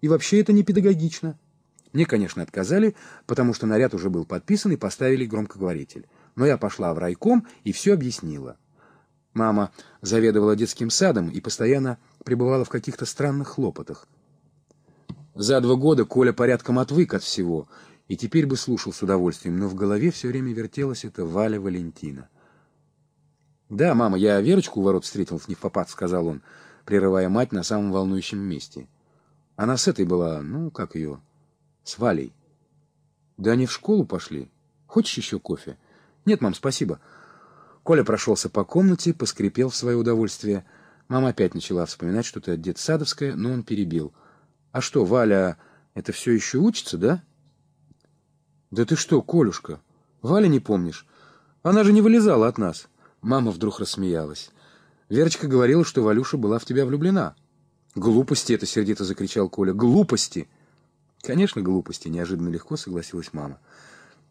И вообще это не педагогично. Мне, конечно, отказали, потому что наряд уже был подписан и поставили громкоговоритель. Но я пошла в райком и все объяснила. Мама заведовала детским садом и постоянно пребывала в каких-то странных хлопотах. За два года Коля порядком отвык от всего, и теперь бы слушал с удовольствием, но в голове все время вертелась эта Валя Валентина. «Да, мама, я Верочку у ворот встретил, в невпопад», — сказал он, прерывая мать на самом волнующем месте. «Она с этой была, ну, как ее, с Валей». «Да они в школу пошли. Хочешь еще кофе?» «Нет, мам, спасибо». Коля прошелся по комнате, поскрипел в свое удовольствие. Мама опять начала вспоминать что-то детсадовское, но он перебил. «А что, Валя, это все еще учится, да?» «Да ты что, Колюшка, Валя не помнишь? Она же не вылезала от нас». Мама вдруг рассмеялась. Верочка говорила, что Валюша была в тебя влюблена. «Глупости это!» — сердито закричал Коля. «Глупости!» «Конечно, глупости!» — неожиданно легко согласилась мама.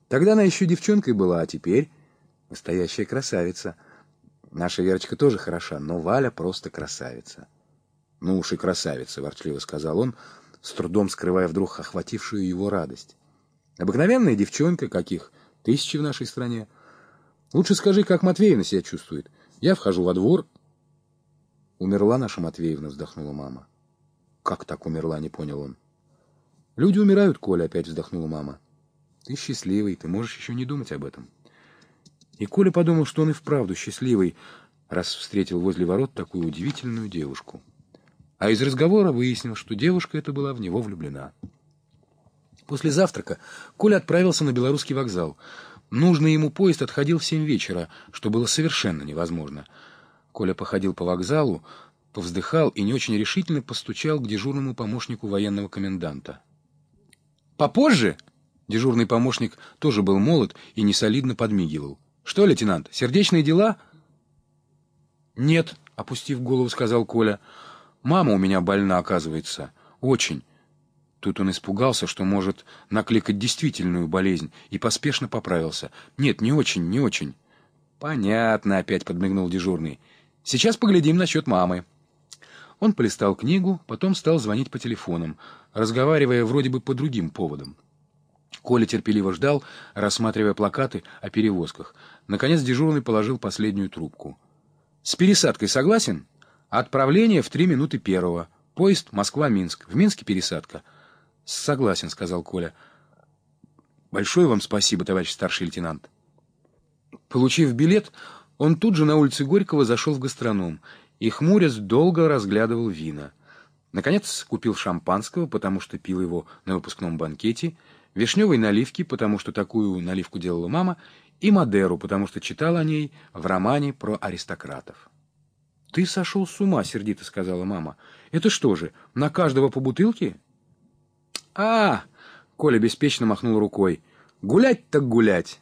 «Тогда она еще девчонкой была, а теперь...» Настоящая красавица. Наша Верочка тоже хороша, но Валя просто красавица. Ну уж и красавица, ворчливо сказал он, с трудом скрывая вдруг охватившую его радость. Обыкновенная девчонка, каких тысячи в нашей стране. Лучше скажи, как Матвеевна себя чувствует. Я вхожу во двор. Умерла наша Матвеевна, вздохнула мама. Как так умерла, не понял он. Люди умирают, Коля, опять вздохнула мама. Ты счастливый, ты можешь еще не думать об этом. И Коля подумал, что он и вправду счастливый, раз встретил возле ворот такую удивительную девушку. А из разговора выяснил, что девушка эта была в него влюблена. После завтрака Коля отправился на Белорусский вокзал. Нужный ему поезд отходил в семь вечера, что было совершенно невозможно. Коля походил по вокзалу, повздыхал и не очень решительно постучал к дежурному помощнику военного коменданта. «Попозже?» Дежурный помощник тоже был молод и несолидно подмигивал. «Что, лейтенант, сердечные дела?» «Нет», — опустив голову, сказал Коля. «Мама у меня больна, оказывается. Очень». Тут он испугался, что может накликать действительную болезнь, и поспешно поправился. «Нет, не очень, не очень». «Понятно», — опять подмигнул дежурный. «Сейчас поглядим насчет мамы». Он полистал книгу, потом стал звонить по телефонам, разговаривая вроде бы по другим поводам. Коля терпеливо ждал, рассматривая плакаты о перевозках. Наконец дежурный положил последнюю трубку. «С пересадкой согласен? Отправление в три минуты первого. Поезд Москва-Минск. В Минске пересадка». «Согласен», — сказал Коля. «Большое вам спасибо, товарищ старший лейтенант». Получив билет, он тут же на улице Горького зашел в гастроном и, хмурясь, долго разглядывал вина. Наконец купил шампанского, потому что пил его на выпускном банкете, вишневой наливки, потому что такую наливку делала мама, и Мадеру, потому что читал о ней в романе про аристократов. «Ты сошел с ума», — сердито сказала мама. «Это что же, на каждого по бутылке?» «А!» — Коля беспечно махнул рукой. «Гулять так гулять!»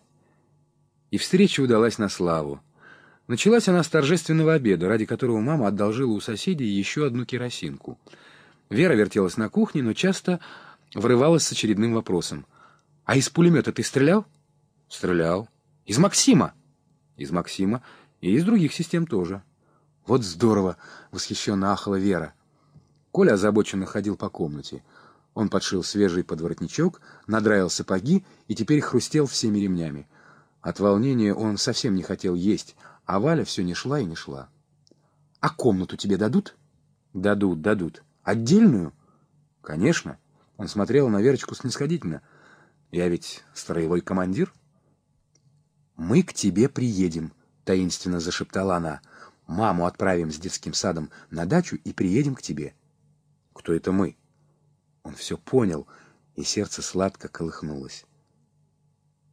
И встреча удалась на славу. Началась она с торжественного обеда, ради которого мама одолжила у соседей еще одну керосинку. Вера вертелась на кухне, но часто врывалась с очередным вопросом. «А из пулемета ты стрелял?» «Стрелял». «Из Максима?» «Из Максима. И из других систем тоже». «Вот здорово!» — восхищенно ахала Вера. Коля озабоченно ходил по комнате. Он подшил свежий подворотничок, надраил сапоги и теперь хрустел всеми ремнями. От волнения он совсем не хотел есть, а Валя все не шла и не шла. «А комнату тебе дадут?» «Дадут, дадут. Отдельную?» «Конечно». Он смотрел на Верочку снисходительно. «Я ведь строевой командир». «Мы к тебе приедем», — таинственно зашептала она. «Маму отправим с детским садом на дачу и приедем к тебе». «Кто это мы?» Он все понял, и сердце сладко колыхнулось.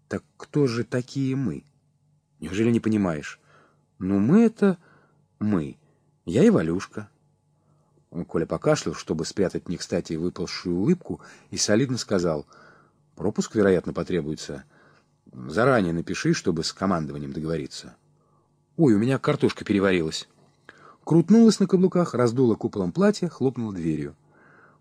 «Так кто же такие мы? Неужели не понимаешь? Ну, мы — это мы. Я и Валюшка». Коля покашлял, чтобы спрятать не кстати выпалшую улыбку, и солидно сказал, «Пропуск, вероятно, потребуется. Заранее напиши, чтобы с командованием договориться». «Ой, у меня картошка переварилась». Крутнулась на каблуках, раздула куполом платья, хлопнула дверью.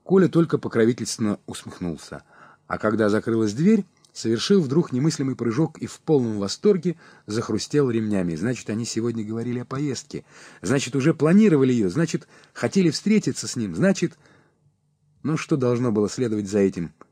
Коля только покровительственно усмехнулся. А когда закрылась дверь, совершил вдруг немыслимый прыжок и в полном восторге захрустел ремнями. Значит, они сегодня говорили о поездке. Значит, уже планировали ее. Значит, хотели встретиться с ним. Значит... Но что должно было следовать за этим